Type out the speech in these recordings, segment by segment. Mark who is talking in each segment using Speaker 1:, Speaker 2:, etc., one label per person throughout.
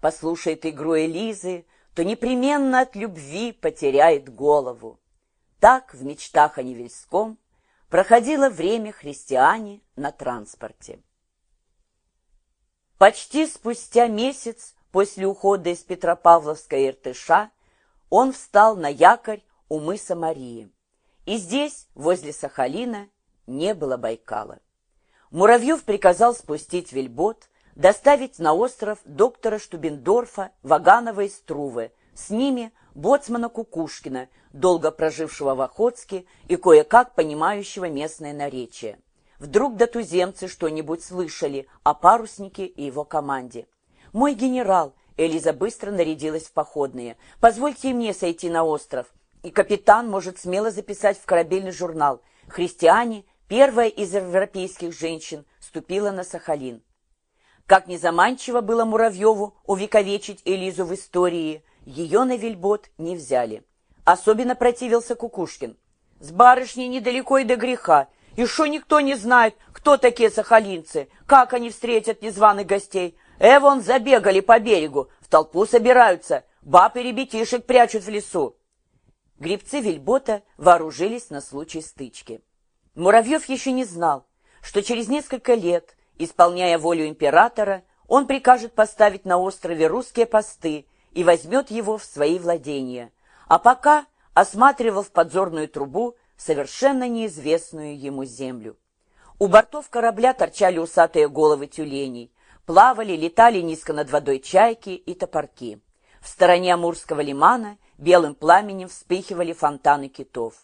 Speaker 1: послушает игру Элизы, то непременно от любви потеряет голову. Так в мечтах о Невельском проходило время христиане на транспорте. Почти спустя месяц после ухода из Петропавловска Иртыша он встал на якорь у мыса Марии. И здесь, возле Сахалина, не было Байкала. Муравьев приказал спустить вельбот, доставить на остров доктора Штубендорфа, Ваганова и Струвы, с ними боцмана Кукушкина, долго прожившего в Охотске и кое-как понимающего местное наречие. Вдруг до туземцы что-нибудь слышали о паруснике и его команде. «Мой генерал!» — Элиза быстро нарядилась в походные. «Позвольте мне сойти на остров, и капитан может смело записать в корабельный журнал. Христиане, первая из европейских женщин, ступила на Сахалин. Как незаманчиво было Муравьеву увековечить Элизу в истории, ее на вельбот не взяли. Особенно противился Кукушкин. С барышней недалеко и до греха. Шо никто не знает, кто такие сахалинцы, как они встретят незваных гостей. Эвон забегали по берегу, в толпу собираются, баб и ребятишек прячут в лесу. Гребцы вельбота вооружились на случай стычки. Муравьев еще не знал, что через несколько лет Исполняя волю императора, он прикажет поставить на острове русские посты и возьмет его в свои владения, а пока осматривал в подзорную трубу совершенно неизвестную ему землю. У бортов корабля торчали усатые головы тюленей, плавали, летали низко над водой чайки и топорки. В стороне Амурского лимана белым пламенем вспыхивали фонтаны китов.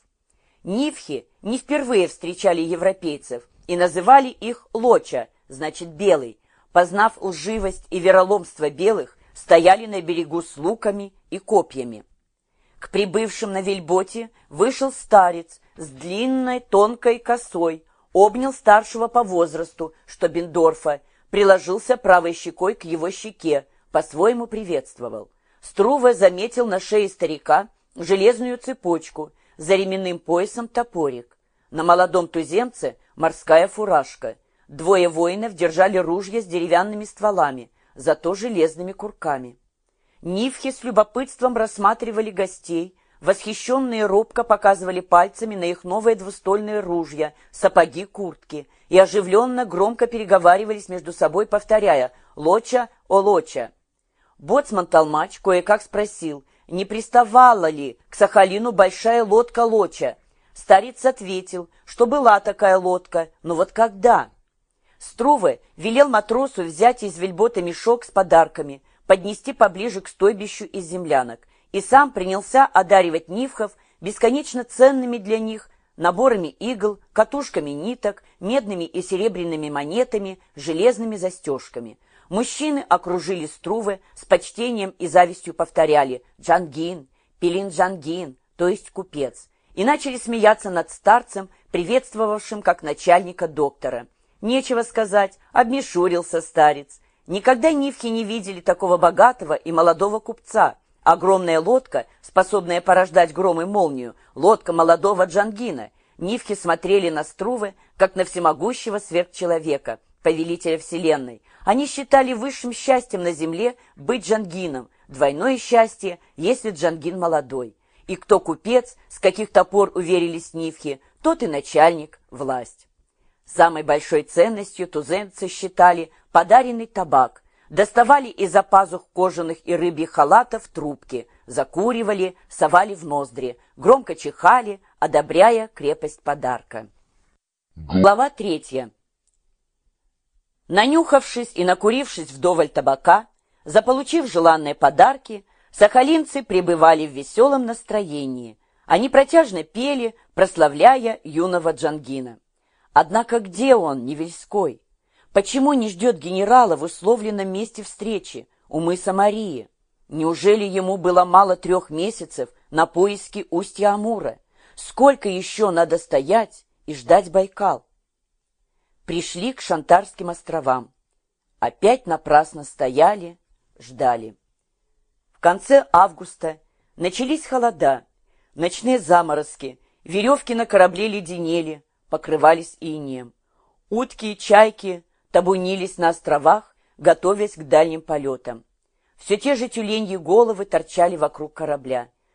Speaker 1: Нивхи не впервые встречали европейцев и называли их лоча, значит белый, познав лживость и вероломство белых, стояли на берегу с луками и копьями. К прибывшим на вельботе вышел старец с длинной тонкой косой, обнял старшего по возрасту, что Бендорфа, приложился правой щекой к его щеке, по-своему приветствовал. Струва заметил на шее старика железную цепочку, за ременным поясом топорик. На молодом туземце морская фуражка — Двое воинов держали ружья с деревянными стволами, зато железными курками. Нивхи с любопытством рассматривали гостей, восхищенные робко показывали пальцами на их новые двустольные ружья, сапоги, куртки, и оживленно громко переговаривались между собой, повторяя «Лоча, о Лоча!». Боцман-толмач кое-как спросил, не приставала ли к Сахалину большая лодка Лоча. Старец ответил, что была такая лодка, но вот когда? Струве велел матросу взять из вельбота мешок с подарками, поднести поближе к стойбищу из землянок, и сам принялся одаривать нивхов бесконечно ценными для них наборами игл, катушками ниток, медными и серебряными монетами, железными застежками. Мужчины окружили Струве, с почтением и завистью повторяли «Джангин», «Пелин Джангин», то есть купец, и начали смеяться над старцем, приветствовавшим как начальника доктора – Нечего сказать, обмешурился старец. Никогда нивки не видели такого богатого и молодого купца. Огромная лодка, способная порождать гром и молнию, лодка молодого Джангина. Нивки смотрели на Струвы, как на всемогущего сверхчеловека, повелителя вселенной. Они считали высшим счастьем на земле быть Джангином, двойное счастье, если Джангин молодой. И кто купец, с каких топор уверились Нивки, тот и начальник, власть. Самой большой ценностью туземцы считали подаренный табак, доставали из-за пазух кожаных и рыбьих халатов трубки, закуривали, совали в ноздри, громко чихали, одобряя крепость подарка. Глава третья. Нанюхавшись и накурившись вдоволь табака, заполучив желанные подарки, сахалинцы пребывали в веселом настроении. Они протяжно пели, прославляя юного Джангина. Однако где он, Невельской? Почему не ждет генерала в условленном месте встречи у мыса Марии? Неужели ему было мало трех месяцев на поиски устья Амура? Сколько еще надо стоять и ждать Байкал? Пришли к Шантарским островам. Опять напрасно стояли, ждали. В конце августа начались холода, ночные заморозки, веревки на корабле леденели, покрывались инеем. Утки и чайки табунились на островах, готовясь к дальним полетам. Все те же тюленьи головы торчали вокруг корабля.